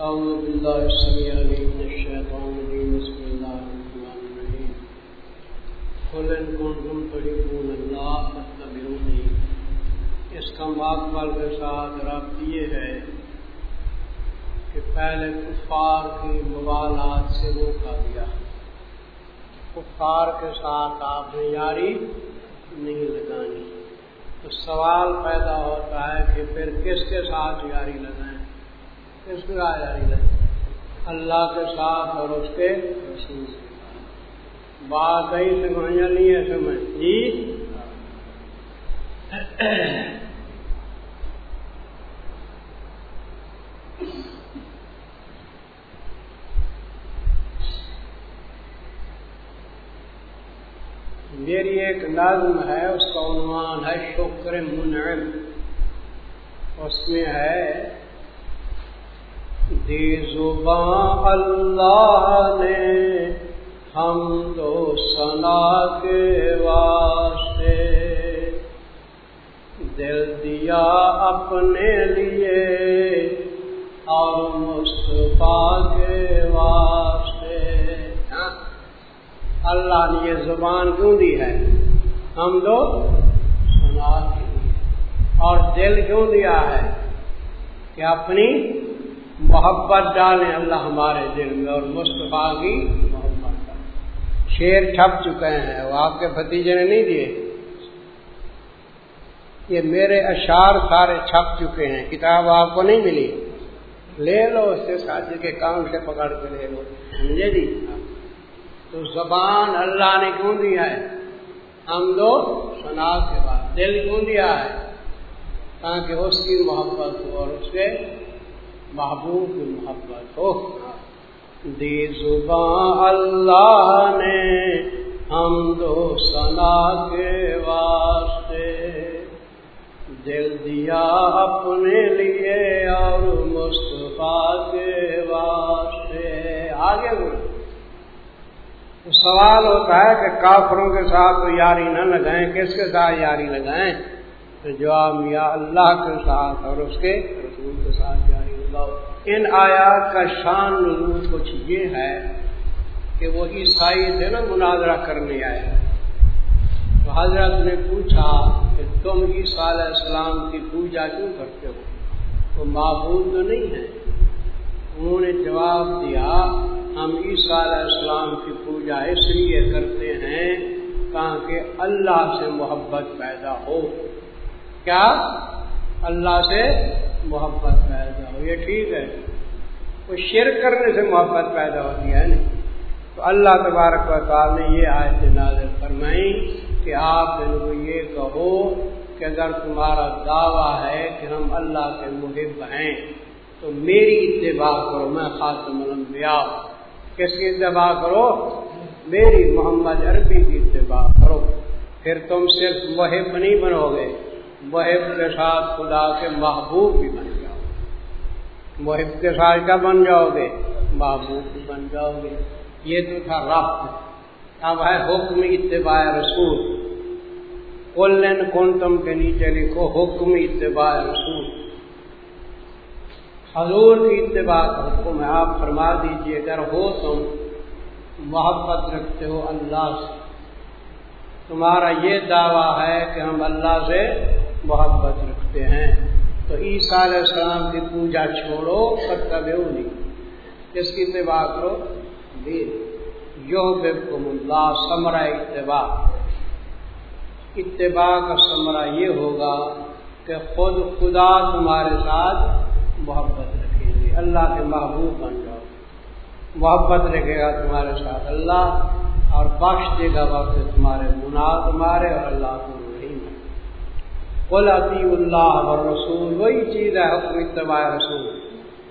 أعوذ بالله السميع العليم من الشيطان الرجيم. بسم الله الرحمن الرحيم. قل إن كنتم تحبون الله فاتبعوني. اس کا ماقبل کے ساتھ ربط یہ ہے کہ پہلے کفار کی موالات سے روکا گیا. کفار کے ساتھ آپ نے یاری نہیں لگانی. تو سوال پیدا ہوتا ہے کہ پھر کس کے ساتھ یاری لگائیں کس کے ساتھ یاری لگائیں اللہ کے ساتھ اور اس کے بات ہی سمجھ نہیں ہے سمجھ۔ جی۔ میری ایک نظم ہے، اس کا عنوان ہے شکر منعم۔ اس میں ہے دی زباں اللہ نے ہم دو سنا کے واسطے۔ دل دیا اپنے لیے اور مصطفیٰ کے واسطے۔ اللہ نے یہ زبان کیوں دی ہے؟ ہم دو سنا کے لیے۔ اور دل کیوں دیا ہے کہ اپنی محبت ڈالیں اللہ ہمارے دل میں اور مصطفیٰ کی محبت ڈالیں شیر چھپ چکے ہیں۔ وہ آپ کے بھتیجے نے نہیں دیے؟ یہ میرے اشعار سارے چھپ چکے ہیں۔ کتاب آپ کو نہیں ملی؟ لے لو اس سے ساتھ کے کام سے پکڑ کے لے لو۔ سمجھے جی؟ تو زبان اللہ نے کیوں دیا ہے؟ ہم دو سنا کے بعد۔ دل کیوں دیا ہے؟ تاکہ اس کی محبت ہو اور اس کے محبوب کی محبت ہو۔ دی زبان اللہ نے ہم دو سنا کے واسطے دل دیا اپنے لیے اور مصطفیٰ کے واسطے۔ آگے بڑھ تو سوال ہوتا ہے کہ کافروں کے ساتھ تو یاری نہ لگائیں۔ کس کے ساتھ یاری لگائیں؟ تو جواب یا اللہ کے ساتھ اور اس کے رسول کے ساتھ۔ یاری ان آیات کا شان نزول کچھ یہ ہے کہ وہ عیسائی تھے نا مناظرہ کرنے آئے تو حضرت نے پوچھا کہ تم عیسیٰ علیہ السلام کی پوجا کیوں کرتے ہو؟ وہ معبود تو نہیں ہے انہوں نے جواب دیا، ہم عیسیٰ علیہ السلام کی پوجا اس لیے کرتے ہیں تاکہ اللہ سے محبت پیدا ہو۔ کیا؟ اللہ سے محبت پیدا ہو، یہ ٹھیک ہے۔ وہ شیر کرنے سے محبت پیدا ہوتی ہے نا۔ تو اللہ تبارک و تعالیٰ نے یہ آیت نازل فرمائی کہ آپ ان کو یہ کہو کہ اگر تمہارا دعویٰ ہے کہ ہم اللہ کے محب ہیں، تو میری اتباع کرو، میں خاتم الانبیاء کس کی اتباع کرو؟ میری محمد عربی کی اتباع کرو۔ پھر تم صرف محب نہیں بنو گے۔ محب کے ساتھ خدا کے محبوب بھی بن جاؤ۔ محب کے ساتھ کیا بن جاؤ گے؟ محبوب بھی بن جاؤ گے۔ یہ تو تھا رفت اب ہے حکم اتباع رسول۔ کلن کونتم کے نیچے لکھو حکم اتباع رسول۔ حضور کی اتباع کا حکم ہے۔ آپ فرما دیجیے اگر ہو تم محبت رکھتے ہو اللہ سے۔ تمہارا یہ دعویٰ ہے کہ ہم اللہ سے محبت رکھتے ہیں۔ تو عیسیٰ علیہ السلام کی پوجا چھوڑو کرتب نہیں کس کی اتباع کرو۔ دین۔ یو بکم اللہ سمرا اتباع۔ اتباع کا سمرا یہ ہوگا کہ خود خدا تمہارے ساتھ محبت رکھیں گے اللہ کے محبوب بن جاؤ۔ محبت رکھے گا تمہارے ساتھ اللہ اور بخش دے گا وقت تمہارے گناہ تمہارے اور اللہ کو۔ نہیں قل عطی اللہ اور رسول وہی چیز ہے حکم اتباع رسول۔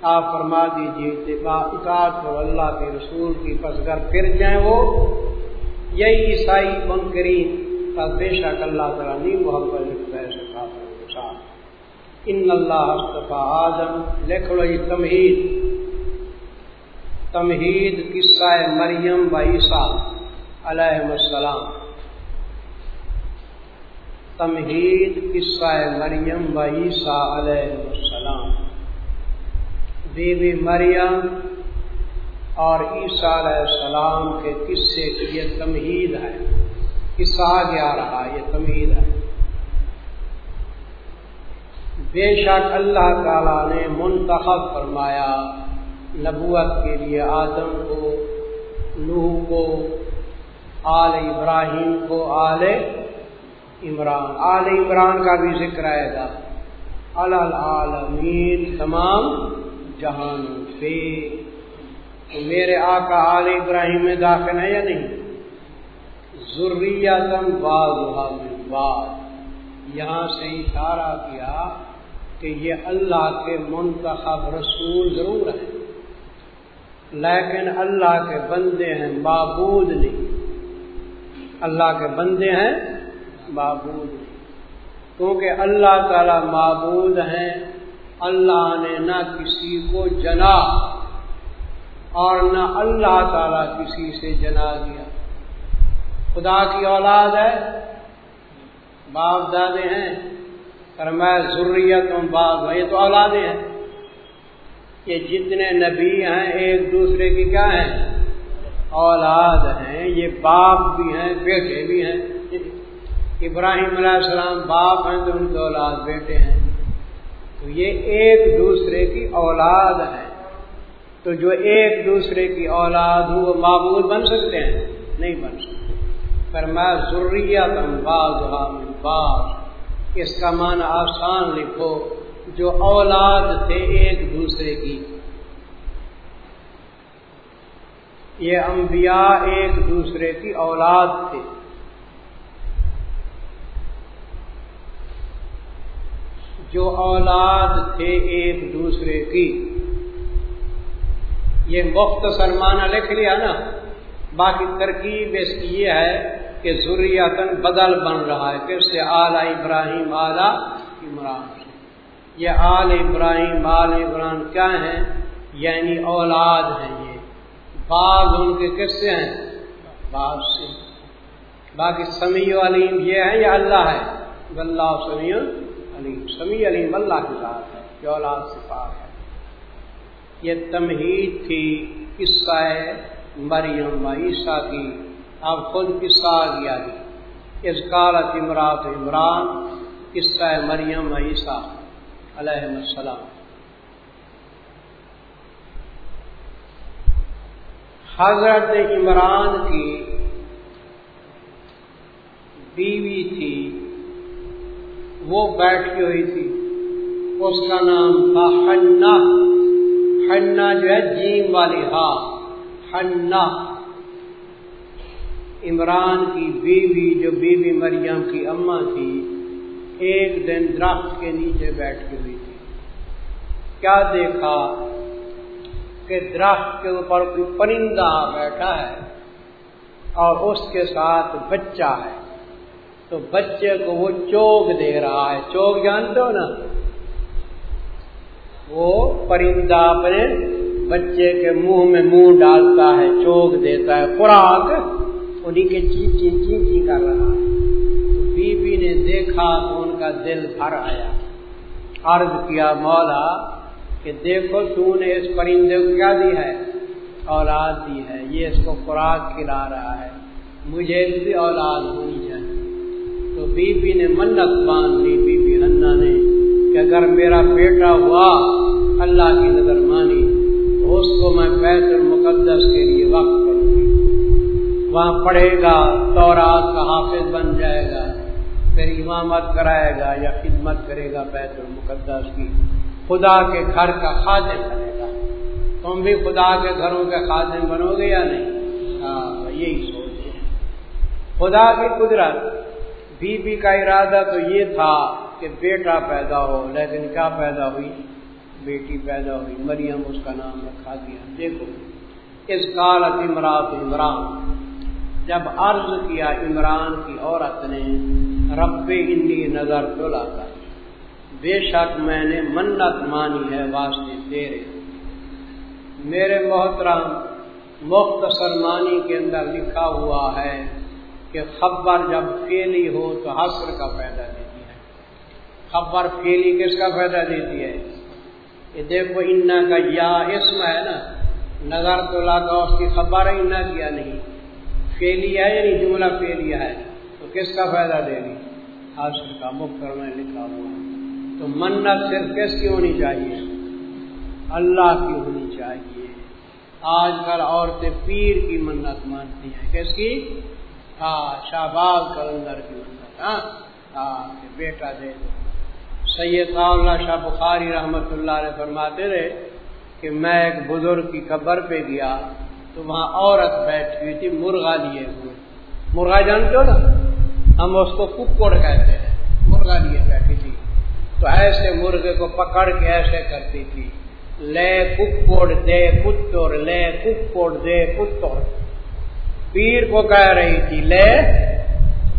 آپ فرما دیجیے اتباع اطاعت کرو اللہ کے رسول کی، پس کر پھر جائیں وہ، یہی عیسائی منکرین کا بے شک اللہ تعالیٰ نہیں محبت رکھتا ہے سکھاتا ساتھ۔ ان اللہ استفا آدم، لکھ لو یہ تمہید۔ تمہید قصہ مریم و عیسیٰ علیہ السلام۔ تمہید قصہ مریم و عیسیٰ علیہ السلام۔ بیوی مریم اور عیسیٰ علیہ السلام کے قصے کی یہ تمہید ہے۔ قصہ آگے آ رہا یہ تمہید ہے۔ بے شک اللہ تعالی نے منتخب فرمایا نبوت کے لیے آدم کو، نوح کو، آل ابراہیم کو، آل عمران، آل عمران کا بھی ذکر آئے گا۔ العالمین تمام جہان سے۔ تو میرے آقا آل ابراہیم میں داخل ہے یا نہیں؟ ضروریاتم بعض ہاں، بعض۔ یہاں سے اشارہ کیا کہ یہ اللہ کے منتخب رسول ضرور ہیں۔ لیکن اللہ کے بندے ہیں، معبود نہیں۔ اللہ کے بندے ہیں معبود۔ کیونکہ اللہ تعالی معبود ہیں، اللہ نے نہ کسی کو جنا اور نہ اللہ تعالی کسی سے جنا دیا۔ خدا کی اولاد ہے، باپ دادے ہیں، پر میں ضروریت ہوں، باپ یہ تو اولادیں ہیں۔ یہ جتنے نبی ہیں، ایک دوسرے کی کیا ہیں؟ اولاد ہیں، یہ باپ بھی ہیں، بیٹے بھی ہیں۔ ابراہیم علیہ السلام باپ ہیں تو ان کے اولاد بیٹے ہیں۔ تو یہ ایک دوسرے کی اولاد ہے تو جو ایک دوسرے کی اولاد ہو وہ معبود بن سکتے ہیں؟ نہیں بن سکتے۔ پر میں ضروریت باز اس کا معنی آسان لکھو، جو اولاد تھے ایک دوسرے کی۔ یہ انبیاء ایک دوسرے کی اولاد تھے۔ جو اولاد تھے ایک دوسرے کی۔ یہ مختصر معنی لکھ لیا نا۔ باقی ترکیب اس کی یہ ہے کہ ضروریاتن بدل بن رہا ہے۔ پھر سے اعلی ابراہیم اعلی عمران۔ یہ آل ابراہیم آل ابراہیم کیا ہیں؟ یعنی اولاد ہیں یہ۔ بعض ان کے کس سے ہیں؟ بعض سے۔ باقی سمیع علیم یہ ہے یا اللہ ہے؟ اللہ سمیع علیم سمیع علیم اللہ کے ساتھ ہے، یہ اولاد سے پاک ہے۔ یہ تمہید تھی قصہ ہے مریم عیسیٰ کی، اب خود قصہ آ گیا اس کالت عمرات عمران قصہ مریم عیسیٰ علیہ السلام۔ حضرت عمران کی بیوی تھی وہ بیٹھی ہوئی تھی۔ اس کا نام تھا ہننا ہننا جو ہے جیم والی ہا ہننا عمران کی بیوی، جو بیوی مریم کی اماں تھی، ایک دن درخت کے نیچے بیٹھی ہوئی تھی۔ کیا دیکھا کہ درخت کے اوپر کوئی پرندہ بیٹھا ہے اور اس کے ساتھ بچہ ہے؟ تو بچے کو وہ چوک دے رہا ہے۔ چوک جانتے ہو نا؟ وہ پرندہ اپنے بچے کے منہ میں منہ ڈالتا ہے، چوک دیتا ہے۔ خوراک انہیں کے چی چی چی چی کر رہا ہے۔ بی بی نے دیکھا تو ان کا دل بھر آیا۔ عرض کیا، مولا، کہ دیکھو، تو نے اس پرندے کو کیا دی ہے؟ اولاد دی ہے۔ یہ اس کو خوراک کھلا رہا ہے۔ مجھے بھی اولاد ہونی چاہیے۔ بی بی نے منت باندھ لی بی بی ہنا نے، کہ اگر میرا بیٹا ہوا، اللہ کی نظر مانی، تو اس کو میں بیت المقدس کے لیے وقت کروں گی۔ وہاں پڑھے گا تو رات کا حافظ بن جائے گا، پھر امامت کرائے گا یا خدمت کرے گا بیت المقدس کی۔ خدا کے گھر کا خادم بنے گا۔ تم بھی خدا کے گھروں کے خادم بنو گے یا نہیں؟ ہاں یہی سوچ ہے۔ خدا کی قدرت بی بی کا ارادہ تو یہ تھا کہ بیٹا پیدا ہو، لیکن کیا پیدا ہوئی؟ بیٹی پیدا ہوئی، مریم اس کا نام رکھا دیا دیکھو، اس کالت عمرات عمران، جب عرض کیا عمران کی عورت نے، رب انی نظر تو لاتا۔ بے شک میں نے منت مانی ہے واسطے تیرے۔ میرے محترم، مختصر مانی کے اندر لکھا ہوا ہے کہ خبر جب پھیلی ہو تو حسر کا پیدا دیتی ہے۔ خبر پھیلی کس کا پیدا دیتی ہے؟ کہ دیکھو، انا کا یا اسم ہے نا۔ نظر تو لاگا اس کی خبر انا کیا نہیں۔ فیلیا ہے یعنی جملہ فیلیا ہے، تو کس کا فائدہ دے گی حاصل کا مکر میں لکھا ہوا۔ تو منت صرف کس کی ہونی چاہیے؟ اللہ کی ہونی چاہیے۔ آج کل عورتیں پیر کی منت مانتی ہیں۔ کس کی؟ ہاں شہباز کلندر کی ہاں؟, ہاں، بیٹا دے دو۔ سید اللہ شاہ بخاری رحمت اللہ علیہ فرماتے رہے کہ میں ایک بزرگ کی قبر پہ گیا تو وہاں عورت بیٹھی ہوئی تھی، مرغا لیے ہوئے۔ مرغا جانتے ہو نا؟ ہم اس کو ککڑ کہتے ہیں۔ مرغا لیے بیٹھی تھی۔ تو ایسے مرغے کو پکڑ کے ایسے کرتی تھی۔ لے ککڑ دے کتر، لے ککڑ دے کتر۔ پیر کو کہہ رہی تھی، لے،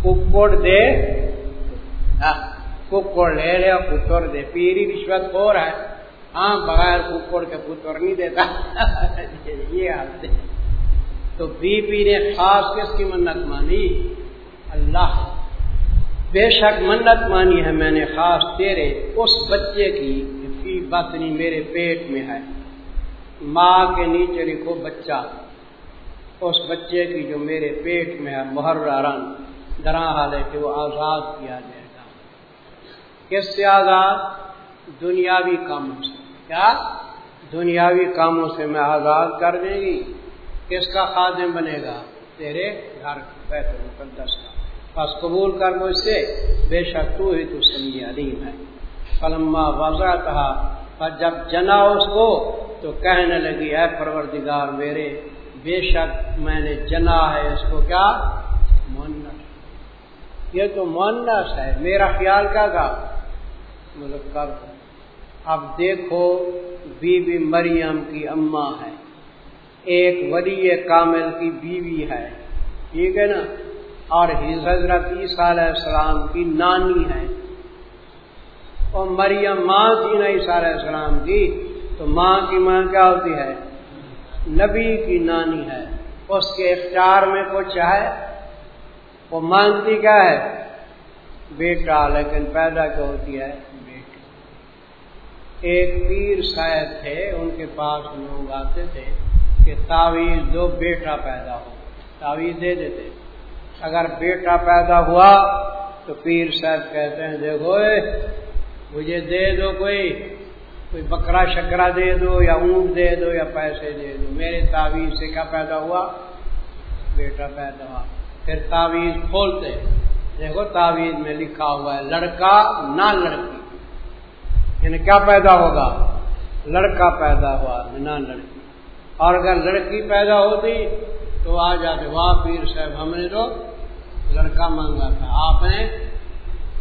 ککڑ دے۔ ککڑ لے لے پتر دے۔ پیری رشوت ہو رہا ہے۔ ہاں بغیر ککڑ کے پتر نہیں دیتا۔ یہ حالت ہے تو بی بی نے خاص کس کی منت مانی؟ اللہ۔ بے شک منت مانی ہے، میں نے خاص تیرے، اس بچے کی فی بطنی میرے پیٹ میں ہے۔ ماں کے نیچے لکھو بچہ۔ اس بچے کی جو میرے پیٹ میں ہے محرم درا حال ہے کہ وہ آزاد کیا جائے گا۔ کس سے آزاد؟ دنیاوی کاموں سے۔ کیا؟ دنیاوی کاموں سے میں آزاد کر دیں گی۔ کس کا خادم بنے گا؟ تیرے گھر بیت المقدس کا۔ بس قبول کر لو اس سے، بے شک تو ہی تو سمی علیم ہے۔ فلما واضح کہا پر جب جنا اس کو، تو کہنے لگی، اے پروردگار میرے بے شک میں نے جنا ہے اس کو کیا؟ مونس یہ تو مونس ہے۔ میرا خیال کیا تھا؟ مطلب کر اب دیکھو بی بی مریم کی اماں ہے۔ ایک ولی کامل کی بیوی ہے۔ ٹھیک ہے نا؟ اور حضرت عیسیٰ علیہ السلام کی نانی ہے۔ اور مریم ماں تھی نا عیسیٰ علیہ السلام کی۔ تو ماں کی ماں کیا ہوتی ہے؟ نبی کی نانی ہے۔ اس کے اختیار میں کچھ ہے؟ وہ مانگتی کیا ہے؟ بیٹا، لیکن پیدا کیا ہوتی ہے؟ بیٹی۔ ایک پیر شاید تھے، ان کے پاس لوگ آتے تھے کہ تعویذ دو بیٹا پیدا ہو۔ تعویذ دے دیتے۔ اگر بیٹا پیدا ہوا تو پیر صاحب کہتے ہیں، دیکھو مجھے دے دو کوئی۔ کوئی بکرا شکرا دے دو یا اونٹ دے دو یا پیسے دے دو۔ میرے تعویذ سے کیا پیدا ہوا؟ بیٹا پیدا ہوا۔ پھر تعویذ کھولتے۔ دیکھو تعویذ میں لکھا ہوا ہے، لڑکا نہ لڑکی۔ یعنی کیا پیدا ہوگا؟ لڑکا پیدا ہوا، نہ لڑکی۔ اور اگر لڑکی پیدا ہوتی تو آ جاتے واہ پیر صاحب، ہم نے تو لڑکا مانگا تھا۔ آپ نے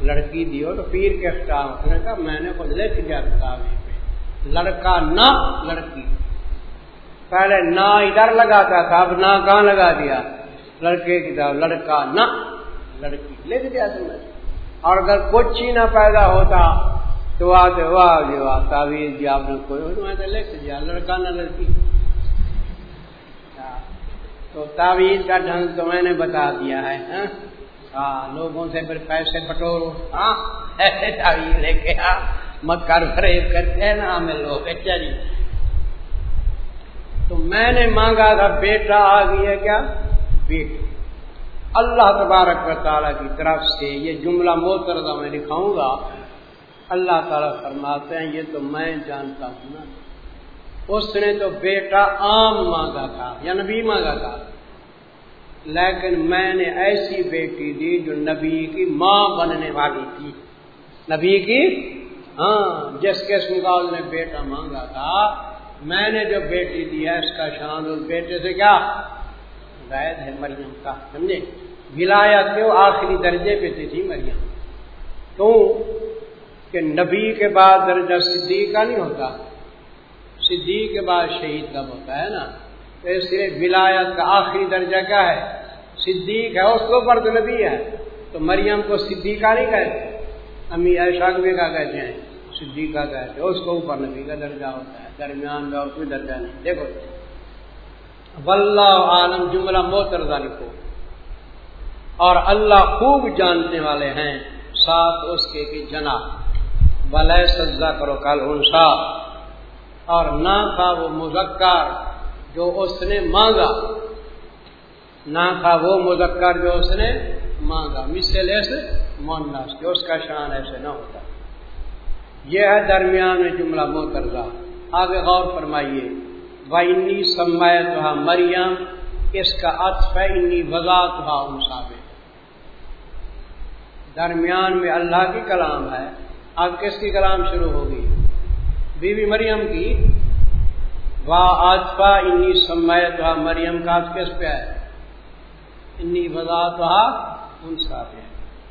لڑکی دی ہو تو پیر کے خطاب نے کہا میں نے خود لکھ دیا تعویذ۔ لڑکا نہ لڑکی۔ پہلے نہ ادھر لگاتا تھا، اب نہ کہاں لگا دیا۔ لڑکے کی طرف لڑکا نہ لڑکی۔ لکھ دیا تمہیں اور اگر کچھ ہی نہ پیدا ہوتا تو آتے واہ جی واہ، تعویذ جی آپ نے کوئی میں تو لکھ دیا، لڑکا نہ لڑکی۔ اچھا، تو تعویذ کا ڈھنگ تو میں نے بتا دیا ہے ہاں, ہاں، لوگوں سے پھر پیسے بٹورو۔ ہاں تعویذ لے کے۔ ہاں مکر فریب کرتے ہیں نا ہمیں لوگ اچھا جی۔ تو میں نے مانگا تھا، بیٹا آ گیا کیا؟ بیٹا۔ اللہ تبارک و تعالیٰ کی طرف سے یہ جملہ موترزہ میں دکھاؤں گا۔ اللہ تعالیٰ فرماتے ہیں، یہ تو میں جانتا ہوں نا۔ اس نے تو بیٹا عام مانگا تھا، یا نبی مانگا تھا۔ لیکن میں نے ایسی بیٹی دی جو نبی کی ماں بننے والی تھی۔ نبی کی ہاں جس قسم کا اس نے بیٹا مانگا تھا، میں نے جو بیٹی دی ہے، اس کا شان اس بیٹے سے کیا؟ غیر ہے مریم کا، سمجھے؟ ولایت کے آخری درجے پہ تھی مریم۔ تو کہ نبی کے بعد درجہ صدیق کا نہیں ہوتا۔ صدیق کے بعد شہید کب ہوتا ہے نا۔ تو اس لیے ولایت کا آخری درجہ کیا ہے؟ صدیق ہے، اس کے اوپر تو نبی ہے۔ تو مریم کو صدیقہ نہیں کہتے۔ امی ایشا کا کہتے ہیں۔ صدیقہ کہتے ہیں، اس کو اوپر نبی کا درجہ ہوتا ہے، درمیان کا کوئی درجہ نہیں۔ دیکھو، واللہ عالم جملہ موترزہ لکھو۔ اور اللہ خوب جاننے والے ہیں، ساتھ اس کے کہ جنا بلے سجدہ کرو کل انسا اور نہ تھا وہ مذکر جو اس نے مانگا۔ نہ تھا وہ مذکر جو اس نے مانگا۔ مسل ایسے مونس جو اس کا شان ایسے نہ ہوتا یہ ہے درمیان میں جملہ محترضہ آگے غور فرمائیے۔ انی سمائے تو مریم اس کا عطف ہے، انی وضاحت ہوا مسابق درمیان میں اللہ کی کلام ہے۔ اب کس کی کلام شروع ہوگی؟ بی بی مریم کی۔ واہ آجپا انی سمیت مریم کا کس پہ ہے؟ انی وضاحت ان ہے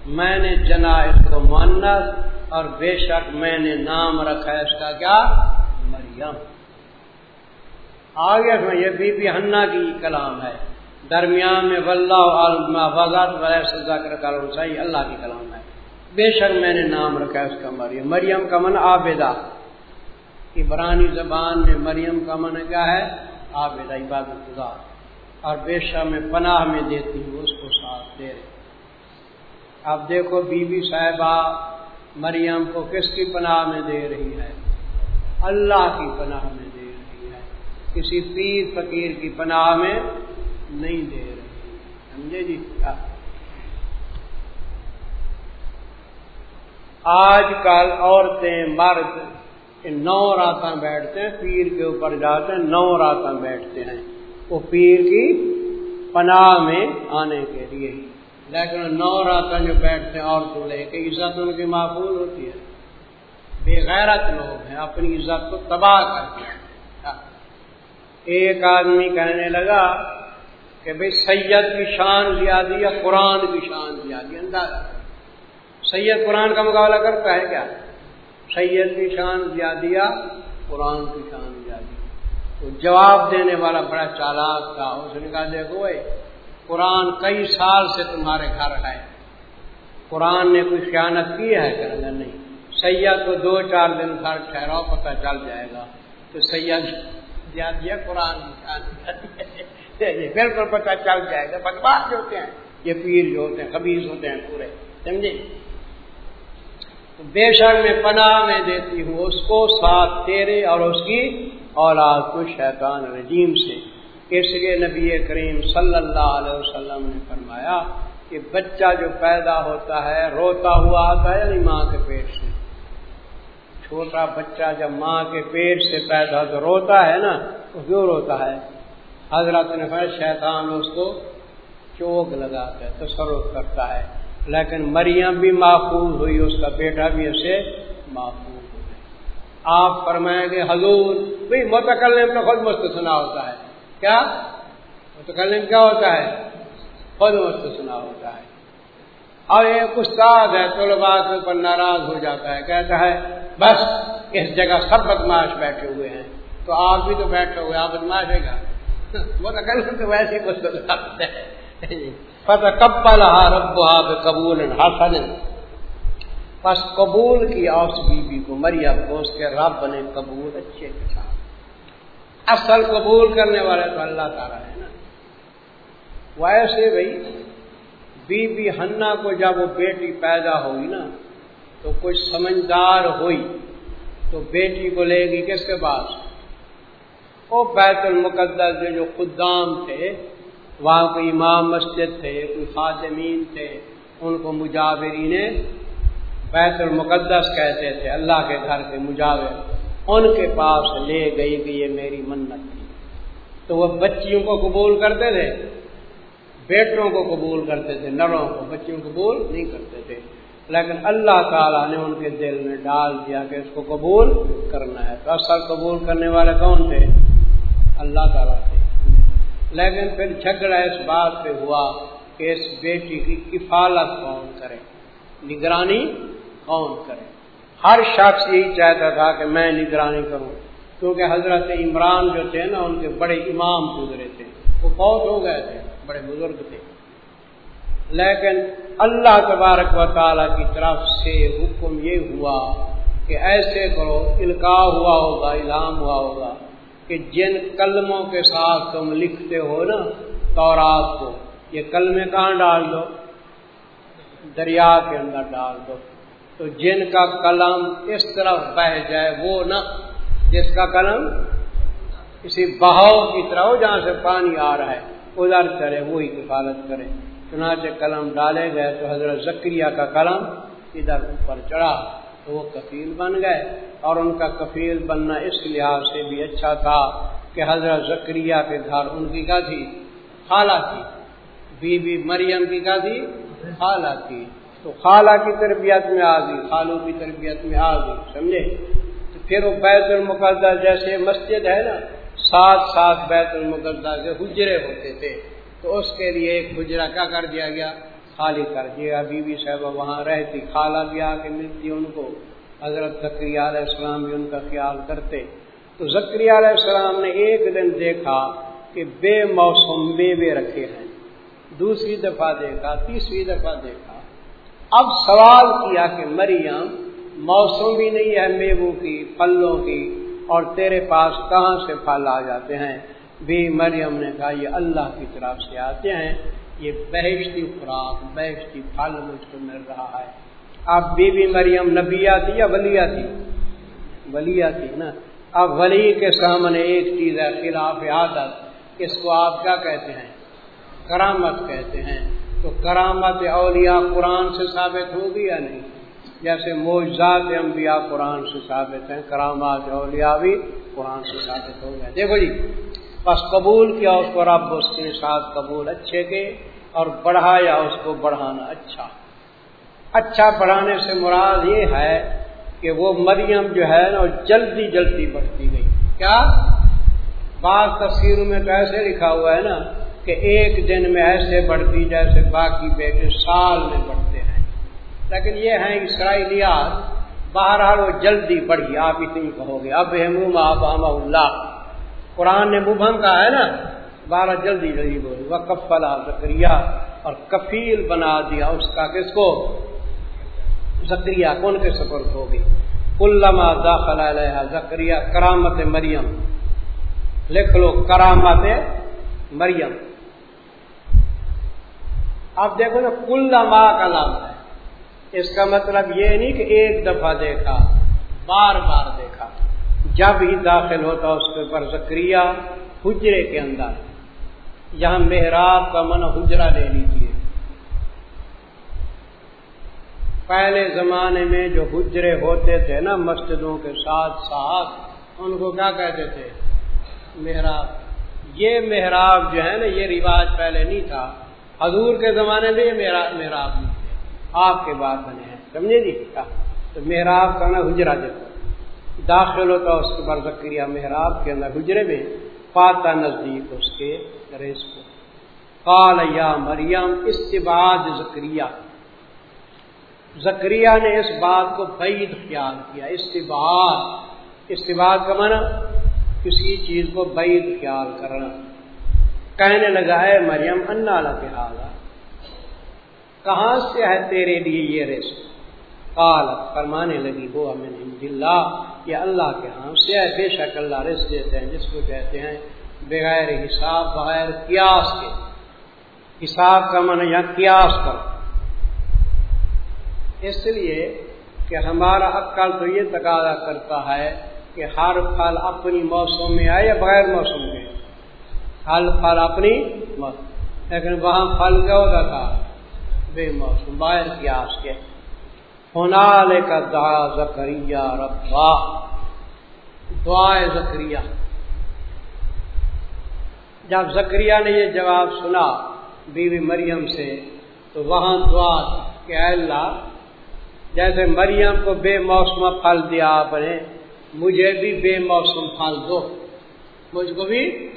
میں نے جنا اس کو مانت اور بے شک میں نے نام رکھا ہے اس کا کیا؟ مریم۔ آگے میں یہ بی بی ہنا کی کلام ہے۔ درمیان میں ذکر کروں، صحیح اللہ کی کلام ہے۔ بے شک میں نے نام رکھا ہے اس کا مریم۔ مریم کا من آبیدا عبرانی زبان میں مریم کا من کیا ہے؟ آبیدا عبادت گزار۔ اور بے شک میں پناہ میں دیتی ہوں، اس کو ساتھ دے رہے اب دیکھو بی بی صاحبہ مریم کو کس کی پناہ میں دے رہی ہے؟ اللہ کی پناہ میں دے رہی ہے۔ کسی پیر فقیر کی پناہ میں نہیں دے رہی۔ سمجھے جی؟ آج کل عورتیں مرد نو راتاں بیٹھتے ہیں، پیر کے اوپر جاتے ہیں، نو راتاں بیٹھتے ہیں۔ وہ پیر کی پناہ میں آنے کے لیے ہی۔ لیکن نو راتاں جو بیٹھتے ہیں عورتوں لے کے عزت ان کی معقول ہوتی ہے۔ بے غیرت لوگ ہیں، اپنی عزت کو تباہ کرتے ہیں۔ ایک آدمی کہنے لگا کہ بھئی سید کی شان زیادہ یا قرآن کی شان زیادہ انداز۔ سید قرآن کا مقابلہ کرتا ہے کیا؟ سید کی شان زیادہ قرآن کی شان زیادہ تو جواب دینے والا بڑا چالاک تھا، اس نے کہا، دیکھو قرآن کئی سال سے تمہارے گھر ہے۔ قرآن نے کوئی خیانت کی ہے کہ نہیں؟ سید کو دو چار دن گھر ٹھہراؤ، پتہ چل جائے گا۔ تو سید زیادہ جی، قرآن بالکل پتہ چل جائے گا۔ بدماش جو ہوتے ہیں، یہ پیر جو ہوتے ہیں خبیز ہوتے ہیں پورے۔ سمجھے؟ بے شک میں پناہ میں دیتی ہوں، اس کو ساتھ تیرے اور اس کی اولاد کو شیطان رجیم سے۔ اس لیے نبی کریم صلی اللہ علیہ وسلم نے فرمایا کہ بچہ جو پیدا ہوتا ہے، روتا ہوا آتا ہے یعنی ماں کے پیٹ سے؟ چھوٹا بچہ جب ماں کے پیٹ سے پیدا تو روتا ہے نا، تو کیوں روتا ہے؟ حضرت نے شیطان اس کو چوک لگاتا ہے، تصرف کرتا ہے۔ لیکن مریم بھی محفوظ ہوئی، اس کا بیٹا بھی اسے محفوظ ہو گیا۔ آپ فرمائیں گے، حضور بھائی متکلم تو خود مست سنا ہوتا ہے۔ کیا؟ متکلم کیا ہوتا ہے؟ خود مست سنا ہوتا ہے۔ اور ایک استاد ہے، طلباء کے اوپر ناراض ہو جاتا ہے، کہتا ہے، بس اس جگہ سب بدماش بیٹھے ہوئے ہیں۔ تو آپ بھی تو بیٹھے ہوئے، آپ بدماش ہے گا وہ تو ویسے فتح کب پلا رب قبول حاصل بس قبول کی اوس بی بی کو مریم کو اس کے رب نے قبول اچھے کے ساتھ۔ اصل قبول کرنے والے تو اللہ تعالیٰ ہے نا۔ ویسے بھائی، بی بی ہنا کو جب وہ بیٹی پیدا ہوئی نا، تو کچھ سمجھدار ہوئی، تو بیٹی کو لے گی کس کے پاس؟ وہ بیت المقدس جو خدام تھے، وہاں کوئی امام مسجد تھے، کوئی خادمین تھے، ان کو مجاورین بیت المقدس کہتے تھے، اللہ کے گھر کے مجاور۔ ان کے پاس لے گئی کہ یہ میری منت تھی۔ تو وہ بچیوں کو قبول کرتے تھے، بیٹوں کو قبول کرتے تھے، نروں کو بچیوں کو قبول نہیں کرتے تھے۔ لیکن اللہ تعالیٰ نے ان کے دل میں ڈال دیا کہ اس کو قبول کرنا ہے۔ تو اصل قبول کرنے والے کون تھے؟ اللہ تعالیٰ سے لیکن پھر جھگڑا اس بات پہ ہوا کہ اس بیٹی کی کفالت کون کرے؟ نگرانی کون کرے؟ ہر شخص یہی چاہتا تھا کہ میں نگرانی کروں۔ کیونکہ حضرت عمران جو تھے نا، ان کے بڑے امام گزرے تھے۔ وہ بہت ہو گئے تھے، بڑے بزرگ تھے۔ لیکن اللہ تبارک و تعالیٰ کی طرف سے حکم یہ ہوا کہ ایسے کرو الکا ہوا ہوگا الہام ہوا ہوگا کہ جن کلموں کے ساتھ تم لکھتے ہو نا، تورات کو، یہ کلمے کہاں ڈال دو؟ دریا کے اندر ڈال دو۔ تو جن کا قلم اس طرف بہ جائے وہ نہ، جس کا قلم کسی بہاؤ کی طرح ہو جہاں سے پانی آ رہا ہے، ادھر چلے، وہی کفالت کرے۔ چنانچہ قلم ڈالے گئے تو حضرت ذکریہ کا قلم ادھر اوپر چڑھا تو وہ کفیل بن گئے۔ اور ان کا کفیل بننا اس لحاظ سے بھی اچھا تھا کہ حضرت ذکریہ کے گھر ان کی کیا تھی، خالہ تھی بی بی مریم کی کیا تھی، خالہ تھی تو خالہ کی تربیت میں آ گئی خالوں کی تربیت میں آ گئی سمجھے؟ تو پھر وہ بیت المقدہ جیسے مسجد ہے نا، ساتھ ساتھ بیت المقدہ کے حجرے ہوتے تھے۔ تو اس کے لیے ایک حجرا کیا کر دیا گیا؟ خالی کر دیا۔ بی بی صاحبہ وہاں رہتی، خالہ بھی آ کے ملتی ان کو۔ حضرت ذکری علیہ السلام بھی ان کا خیال کرتے۔ تو ذکری علیہ السلام نے ایک دن دیکھا کہ بے موسم میوے رکھے ہیں۔ دوسری دفعہ دیکھا، تیسری دفعہ دیکھا۔ اب سوال کیا کہ مریم، موسم بھی نہیں ہے، میووں کی، پھلوں کی، اور تیرے پاس کہاں سے پھل آ جاتے ہیں؟ بھی مریم نے کہا، یہ اللہ کی طرف سے آتے ہیں۔ یہ بہشتی خوراک، بہشتی پھل مجھ کو مل رہا ہے۔ اب بی بی مریم نبیا تھی یا ولیہ تھی ولیہ تھی نا۔ اب ولی کے سامنے ایک چیز ہے، خلاف عادت۔ اس کو آپ کیا کہتے ہیں؟ کرامت کہتے ہیں۔ تو کرامت اولیاء قرآن سے ثابت ہوگی یا نہیں؟ جیسے موجات انبیاء قرآن سے ثابت ہیں، کرامات اولیاء بھی قرآن سے ثابت ہو گئے۔ دیکھو جی بس قبول کیا اس کو، رب اس کے ساتھ قبول اچھے کے اور بڑھایا اس کو بڑھانا اچھا۔ اچھا پڑھانے سے مراد یہ ہے کہ وہ مریم جو ہے نا جلدی جلدی بڑھتی گئی۔ کیا؟ بعض تصویروں میں کیسے لکھا ہوا ہے نا کہ ایک دن میں ایسے بڑھتی جیسے باقی بیٹے سال میں بڑھتے ہیں۔ لیکن یہ ہیں اسرائیلیات، بہرحال وہ جلدی بڑھی۔ آپ اتنی کہو گے۔ اب آپ اللہ۔ قرآن نے مبہم کہا ہے نا، بارہ جلدی جلدی بولی وہ کفلا زکریہ اور کفیل بنا دیا اس کا۔ کس کو؟ زکریہ کون کے سفر ہوگی علامہ داخلہ علیہ زکریہ کرامت مریم۔ لکھ لو، کرامت مریم۔ اب دیکھو نا کل ماں کا لفظ ہے۔ اس کا مطلب یہ نہیں کہ ایک دفعہ دیکھا، بار بار دیکھا۔ جب ہی داخل ہوتا اس کے پر زکریہ حجرے کے اندر، یہاں محراب کا من حجرا لے لیجیے پہلے زمانے میں جو حجرے ہوتے تھے نا، مسجدوں کے ساتھ ساتھ، ان کو کیا کہتے تھے؟ محراب۔ یہ محراب جو ہے نا، یہ رواج پہلے نہیں تھا۔ حضور کے زمانے میں یہ محراب نہیں تھے آپ کے بعد بنے ہیں سمجھے جی؟ تو محراب کا نا حجرا دیکھو۔ داخل ہوتا اس کے بعد زکریہ محراب کے اندر حجرے میں، پاتا نزدیک اس کے ریس کو۔ قال یا مریم استباد زکریہ زکریہ نے اس بات کو بعید خیال کیا۔ استباد استباد کا معنی کسی چیز کو بعید خیال کرنا۔ کہنے لگا ہے مریم، انا کے کہاں سے ہے تیرے لیے یہ رزق؟ قال فرمانے لگی وہ ہمیں دلہ یہ اللہ کے ہاں سے بے شک اللہ رزق دیتے ہیں، جس کو کہتے ہیں بغیر حساب، بغیر قیاس کے۔ حساب کا من یا قیاس کر اس لیے کہ ہمارا عقل تو یہ تقاضا کرتا ہے کہ ہر پھل اپنی موسم میں آئے یا بغیر موسم میں ہر پھل اپنی لیکن وہاں پھل کیا ہوتا تھا؟ بے موسم بغیر قیاس کے۔ ہونال کا دعا زکریہ ربا۔ دعا زکریہ۔ جب زکریہ نے یہ جواب سنا بیوی مریم سے تو وہاں دعا کہ اللہ جیسے مریم کو بے موسم پھل دیا آپ نے مجھے بھی بے موسم پھل دو۔ مجھ کو بھی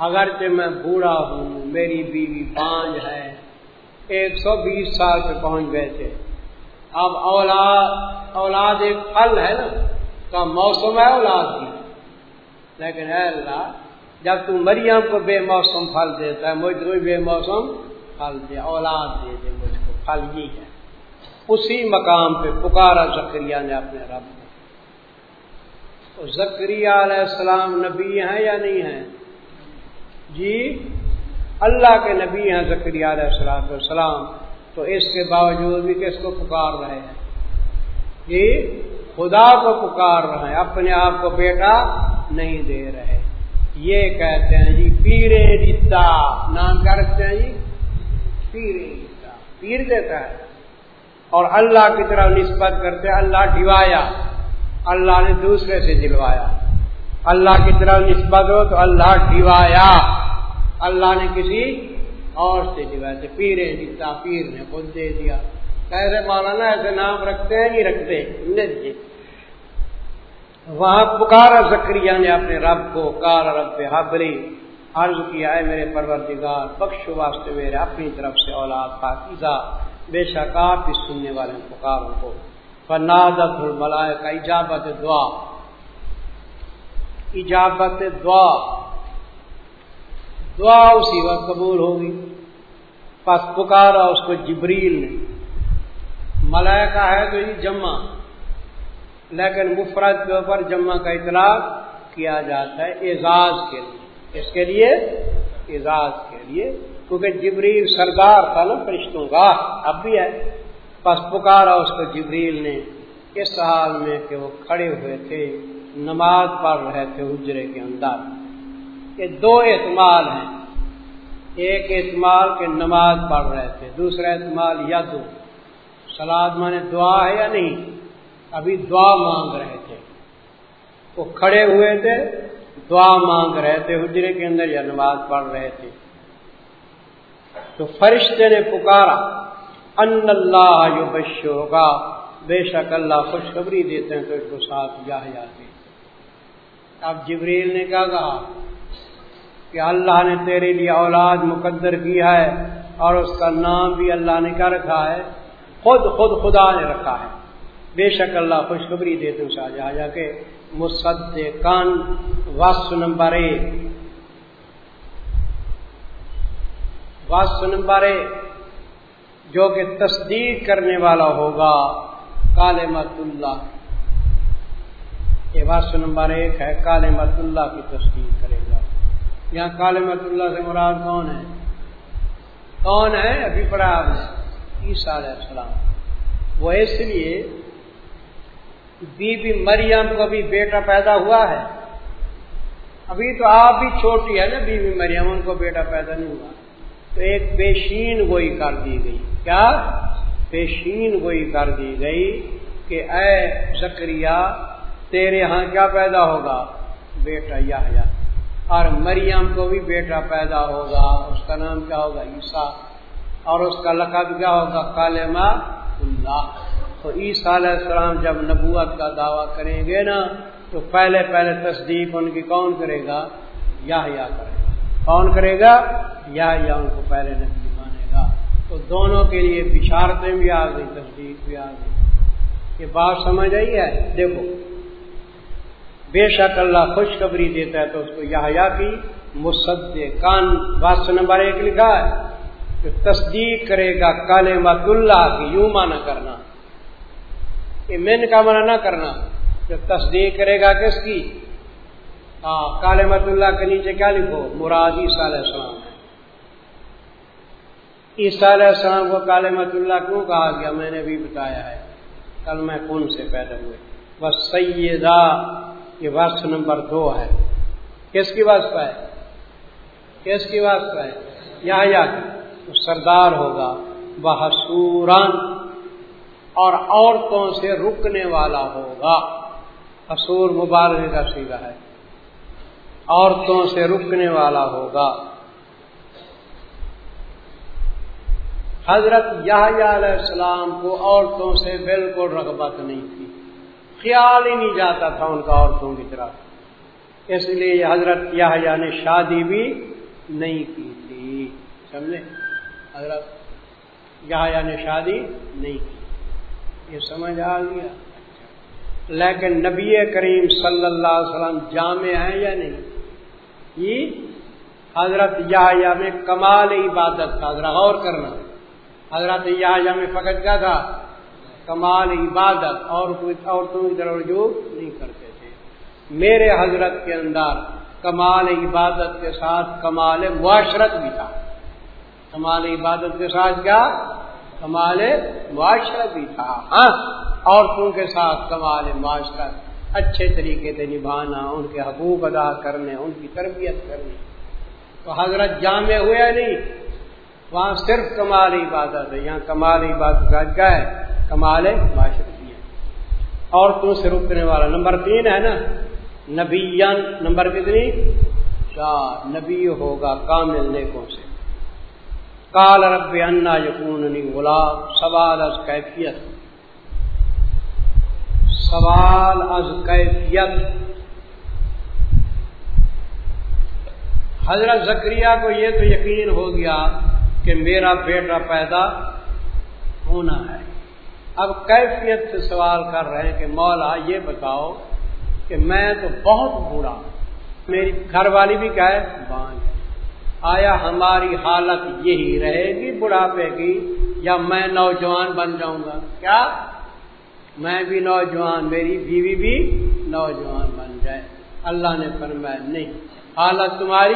اگرچہ میں بوڑھا ہوں، میری بیوی پانچ ہے، ایک سو بیس سال سے پہنچ گئے تھے۔ اب اولاد اولاد ایک پھل ہے نا کا موسم ہے اولاد کی۔ لیکن اے اللہ، جب تم مریم کو بے موسم پھل دیتا ہے، مجھ کو بے موسم پھل دے، اولاد دے دے مجھ کو، پھل ہی ہے۔ اسی مقام پہ پکارا زکریہ نے اپنے رب کو۔ زکریہ علیہ السلام نبی ہیں یا نہیں ہیں؟ جی اللہ کے نبی ہیں زکریہ علیہ السلام السلام تو اس کے باوجود بھی کس کو پکار رہے ہیں؟ جی خدا کو پکار رہے ہیں، اپنے آپ کو بیٹا نہیں دے رہے۔ یہ کہتے ہیں جی پیرے رتا نام کیا رکھتے ہیں جی؟ پیرے رتا پیر دیتا ہے۔ اور اللہ کی طرف نسبت کرتے اللہ ڈوایا اللہ نے دوسرے سے دلوایا اللہ کی طرف نسبت ہو تو اللہ ڈوایا اللہ نے کسی اور سے ڈوایا پیرے رتا پیر نے خود دے دیا۔ کیسے مولانا، ایسے نام رکھتے ہیں، نہیں رکھتے۔ جی؟ وہاں پکارا زکریہ نے اپنے رب کو کار رب حبری عرض کیا ہے میرے پروردگار بخش واسطے میرے اپنی طرف سے اولاد پاکیزہ۔ بے شک آپ ہی سننے والے پکاروں کو۔ فنادت الملائے کا اجابت دعا۔ اجابت دعا۔ دعا اسی وقت قبول ہوگی۔ پس پکارا اس کو جبریل نے۔ ملائکہ ہے تو یہ جمع۔ لیکن مفرد کے اوپر جمع کا اطلاق کیا جاتا ہے اعزاز کے لیے۔ اس کے لیے؟ اعزاز کے لیے۔ کیونکہ جبریل سردار تھا نا فرشتوں کا۔ اب بھی ہے۔ پس پکارا اس کو جبریل نے۔ اس حال میں کہ وہ کھڑے ہوئے تھے۔ نماز پڑھ رہے تھے اجرے کے اندر یہ دو اعتماد ہیں۔ ایک اعتماد کے نماز پڑھ رہے تھے، دوسرا اعتماد یا دو۔ سلاد مانے دعا ہے یا نہیں؟ ابھی دعا مانگ رہے تھے۔ وہ کھڑے ہوئے تھے، دعا مانگ رہے تھے حجرے کے اندر یا نماز پڑھ رہے تھے۔ تو فرشتے نے پکارا، ان اللہ جو بش ہوگا بے شک اللہ خوشخبری دیتے ہیں تو اس کو ساتھ یا جاتے اب جبریل نے کیا کہا کہ اللہ نے تیرے لیے اولاد مقدر کیا ہے اور اس کا نام بھی اللہ نے کیا رکھا ہے؟ خود خود خدا نے رکھا ہے۔ بے شک اللہ خوشخبری دیتے اس آ جا کے مصد کان وس نمبر ایک۔ وس نمبر ایک جو کہ تصدیق کرنے والا ہوگا کال مت اللہ۔ یہ وس نمبر ایک ہے کال مت اللہ کی تصدیق کرے گا۔ یہاں کال مت اللہ سے مراد کون ہے؟ کون ہے؟ ابھی پڑھا آپ عیسیٰ علیہ السلام۔ وہ اس لیے بی بی مریم کو بھی بیٹا پیدا ہوا ہے۔ ابھی تو آپ بھی چھوٹی ہے نا بی بی مریم، ان کو بیٹا پیدا نہیں ہوا۔ تو ایک پیشین گوئی کر دی گئی۔ کیا؟ پیشین گوئی کر دی گئی کہ اے زکریا تیرے ہاں کیا پیدا ہوگا؟ بیٹا یا اور مریم کو بھی بیٹا پیدا ہوگا۔ اس کا نام کیا ہوگا؟ عیسیٰ۔ اور اس کا لقب کیا ہوگا؟ کالما اللہ۔ تو عیسیٰ علیہ السلام جب نبوت کا دعویٰ کریں گے نا، تو پہلے پہلے تصدیق ان کی کون کرے گا؟ یا کرے گا۔ کون کرے گا؟ یا ان کو پہلے نبی مانے گا۔ تو دونوں کے لیے بشارتیں بھی آ گئی تصدیق بھی آ گئی یہ بات سمجھ آئی ہے؟ دیکھو بے شک اللہ خوشخبری دیتا ہے تو اس کو یا کی مصد کان نمبر ایک لکھا ہے کہ تصدیق کرے گا کالے مت اللہ کی، یوں مانا کرنا۔ من کا منع نہ کرنا۔ جو تصدیق کرے گا کس کی؟ ہاں کال مت اللہ کے نیچے کیا لکھو؟ مراد عیسیٰ علیہ السلام۔ ہے عیسیٰ علیہ السلام کو کال مت اللہ کیوں کہا گیا؟ میں نے بھی بتایا ہے۔ کل میں کون سے پیدا ہوئے؟ بس سیدہ یہ واسط نمبر دو ہے۔ کس کی واسطہ ہے؟ کس کی واسطہ ہے؟ یا یا سردار ہوگا۔ بحسوران اور عورتوں سے رکنے والا ہوگا۔ اصور مبارک کا سیدھا ہے۔ عورتوں سے رکنے والا ہوگا۔ حضرت علیہ السلام کو عورتوں سے بالکل رغبت نہیں تھی۔ خیال ہی نہیں جاتا تھا ان کا عورتوں کی طرف اس لیے حضرت یا نے شادی بھی نہیں کی تھی۔ سمجھے؟ حضرت یا نے شادی نہیں کی۔ یہ سمجھ آ گیا۔ لیکن نبی کریم صلی اللہ علیہ وسلم جامع ہیں یا نہیں؟ یہ حضرت یا میں کمال عبادت تھا۔ حضرت غور کرنا۔ حضرت یا میں فقط کیا تھا؟ کمال، عبادت، اور کوئی عورتوں کی طرف رجوع نہیں کرتے تھے۔ میرے حضرت کے اندر کمال، عبادت کے ساتھ کمال معاشرت بھی تھا۔ کمال، عبادت کے ساتھ کیا؟ ہمارے معاشرہ بھی تھا۔ ہاں عورتوں کے ساتھ کمال معاشرت اچھے طریقے سے نبھانا، ان کے حقوق ادا کرنے، ان کی تربیت کرنی۔ تو حضرت جامع ہوئے نہیں؟ وہاں صرف کمال، عبادت ہے۔ یہاں کمال، عبادت کا کیا ہے؟ کمال معاشرتی ہے۔ عورتوں سے رکنے والا نمبر تین ہے نا نبی نمبر کتنی؟ چار نبی ہوگا کامل نیکوں سے۔ کال رب انا یقون غلام، سوال از کیفیت۔ سوال از کیفیت۔ حضرت زکریہ کو یہ تو یقین ہو گیا کہ میرا بیٹا پیدا ہونا ہے۔ اب کیفیت سے سوال کر رہے ہیں کہ مولا یہ بتاؤ کہ میں تو بہت بوڑھا میری گھر والی بھی کیا ہے؟ بانج آیا ہماری حالت یہی رہے گی بڑھاپے کی یا میں نوجوان بن جاؤں گا؟ کیا؟ میں بھی نوجوان، میری بیوی بھی نوجوان بن جائے۔ اللہ نے فرمایا، نہیں، حالت تمہاری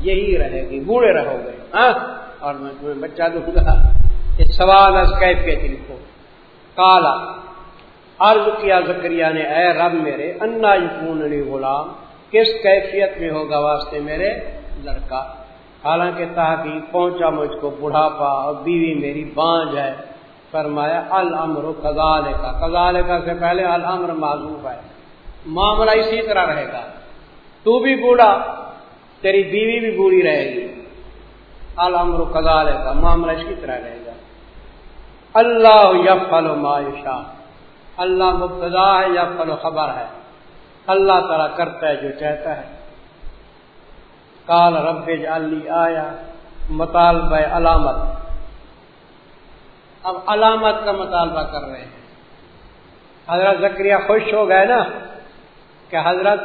یہی رہے گی، بوڑھے رہو گے۔ ہاں؟ اور میں تمہیں بچہ دوں گا۔ یہ سوال از کیفیت لکھو۔ کالا عرض کیا زکریہ نے، اے رب میرے، انا یقون غلام، کس کیفیت میں ہوگا واسطے میرے لڑکا؟ حالانکہ تحقیق پہنچا مجھ کو، بڑھاپا، اور بیوی میری بانج ہے۔ فرمایا المر کزال کا کزال کا سے پہلے المر معذوف ہے۔ معاملہ اسی طرح رہے گا۔ تو بھی بوڑھا، تیری بیوی بھی بوڑھی رہے گی۔ المر کزال کا معاملہ اسی طرح رہے گا۔ اللہ یا فل معاشا اللہ مبتدا ہے یا فل خبر ہے۔ اللہ تعالیٰ کرتا ہے جو چاہتا ہے۔ کال رب علی آیا، مطالبہ علامت۔ اب علامت کا مطالبہ کر رہے ہیں۔ حضرت ذکریہ خوش ہو گئے نا کہ حضرت،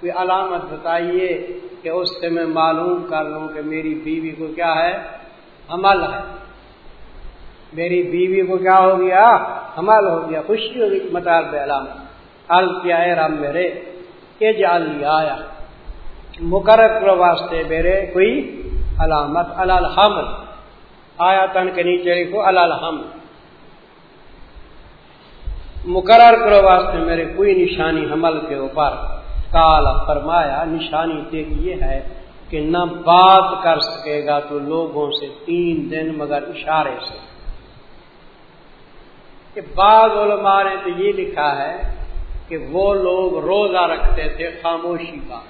کوئی علامت بتائیے کہ اس سے میں معلوم کر لوں کہ میری بیوی کو کیا ہے؟ حمل ہے۔ میری بیوی کو کیا ہو گیا؟ حمل ہو گیا خوشی ہوگی مطالب علامت حل کیا ہے رام میرے؟ کہ آیا۔ مقرر کرو واسطے میرے کوئی علامت الحمد آیا تن کے نیچے لکھو الحمد مقرر کرو واسطے میرے کوئی نشانی حمل کے اوپر۔ کال فرمایا، نشانی تیری یہ ہے کہ نہ بات کر سکے گا تو لوگوں سے تین دن مگر اشارے سے۔ کہ بعض علماء نے تو یہ لکھا ہے کہ وہ لوگ روزہ رکھتے تھے خاموشی کا۔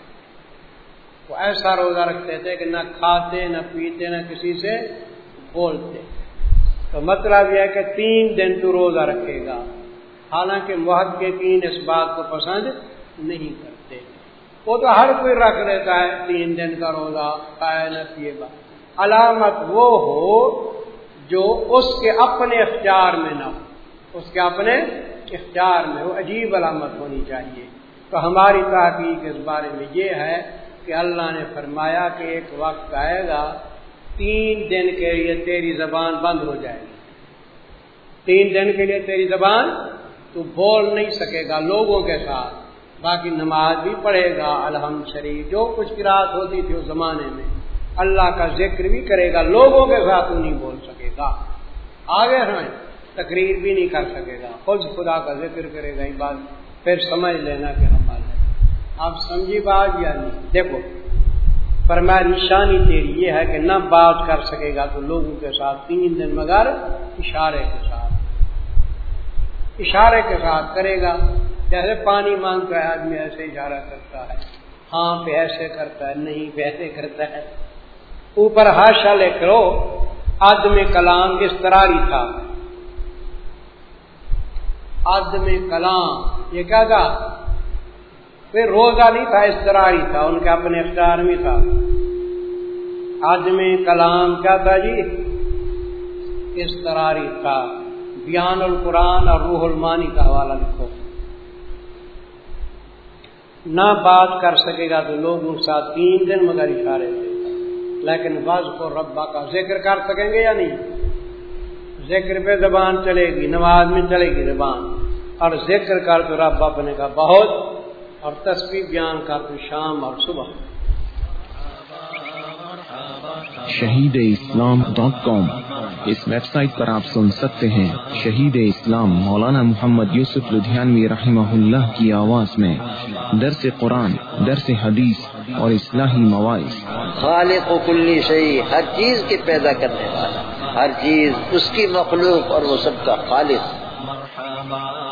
وہ ایسا روزہ رکھتے تھے کہ نہ کھاتے، نہ پیتے، نہ کسی سے بولتے۔ تو مطلب یہ ہے کہ تین دن تو روزہ رکھے گا۔ حالانکہ محد کے تین اس بات کو پسند نہیں کرتے۔ وہ تو ہر کوئی رکھ لیتا ہے تین دن کا روزہ کھائے نہ پیے گا علامت وہ ہو جو اس کے اپنے اختیار میں نہ ہو۔ اس کے اپنے اختیار میں وہ عجیب علامت ہونی چاہیے۔ تو ہماری تحقیق اس بارے میں یہ ہے کہ اللہ نے فرمایا کہ ایک وقت آئے گا، تین دن کے لیے تیری زبان بند ہو جائے گی۔ تین دن کے لیے تیری زبان تو بول نہیں سکے گا لوگوں کے ساتھ۔ باقی نماز بھی پڑھے گا الحمد شریف جو کچھ رات ہوتی تھی اس زمانے میں۔ اللہ کا ذکر بھی کرے گا، لوگوں کے ساتھ تو نہیں بول سکے گا۔ آگے ہمیں تقریر بھی نہیں کر سکے گا۔ خود خدا کا ذکر کرے گا بات پھر سمجھ لینا کہ ہمارے آپ سمجھی بات یا نہیں؟ دیکھو پر میں نشانی تیری یہ ہے کہ نہ بات کر سکے گا تو لوگوں کے ساتھ، تین دن مگر اشارے کے ساتھ۔ اشارے کے ساتھ کرے گا۔ جیسے پانی مانگتا ہے، آدمی ایسے اشارہ کرتا ہے۔ ہاں پہ ایسے کرتا ہے، نہیں پہ ایسے کرتا ہے۔ اوپر ہاشا لے کرو آدم کلام اس طرح تھا آدم کلام۔ یہ کیا تھا؟ پھر روزہ نہیں تھا، اس طرح ہی تھا، ان کے اپنے اختیار میں تھا۔ آدمی کلام کیا تھا جی؟ اس طرح تھا۔ بیان القرآن اور روح المانی کا حوالہ لکھو۔ نہ بات کر سکے گا تو لوگ ان ساتھ تین دن مگر اشارے تھے لیکن بعض کو ربا کا ذکر کر سکیں گے یا نہیں؟ ذکر پہ زبان چلے گی، نماز میں چلے گی زبان۔ اور ذکر کر تو رب اپنے کا بہت اور تصویر بیان کا تو شام اور صبح۔ Shaheed Islam dot com. اس ویب سائٹ پر آپ سن سکتے ہیں شہید اسلام مولانا محمد یوسف لدھیانوی رحمہ اللہ کی آواز میں۔ درس قرآن درس حدیث اور اصلاحی مواعث۔ خالق و کلی شہی ہر چیز کے پیدا کرنے والا ہر چیز اس کی مخلوق اور وہ سب کا خالق۔